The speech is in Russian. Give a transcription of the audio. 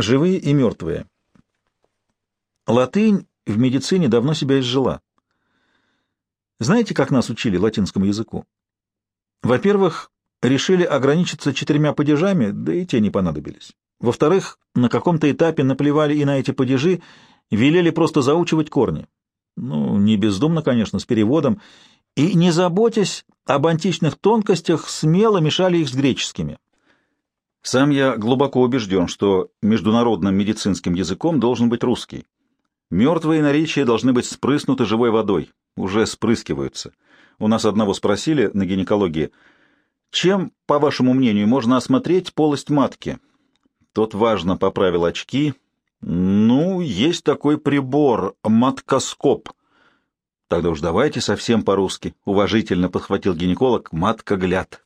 Живые и мертвые. Латынь в медицине давно себя изжила. Знаете, как нас учили латинскому языку? Во-первых, решили ограничиться четырьмя падежами, да и те не понадобились. Во-вторых, на каком-то этапе наплевали и на эти падежи, велели просто заучивать корни. Ну, не бездумно, конечно, с переводом, и, не заботясь об античных тонкостях, смело мешали их с греческими. Сам я глубоко убежден, что международным медицинским языком должен быть русский. Мертвые наречия должны быть спрыснуты живой водой, уже спрыскиваются. У нас одного спросили на гинекологии, чем, по вашему мнению, можно осмотреть полость матки? Тот важно поправил очки. Ну, есть такой прибор, маткоскоп. Тогда уж давайте совсем по-русски, уважительно подхватил гинеколог, матка-гляд.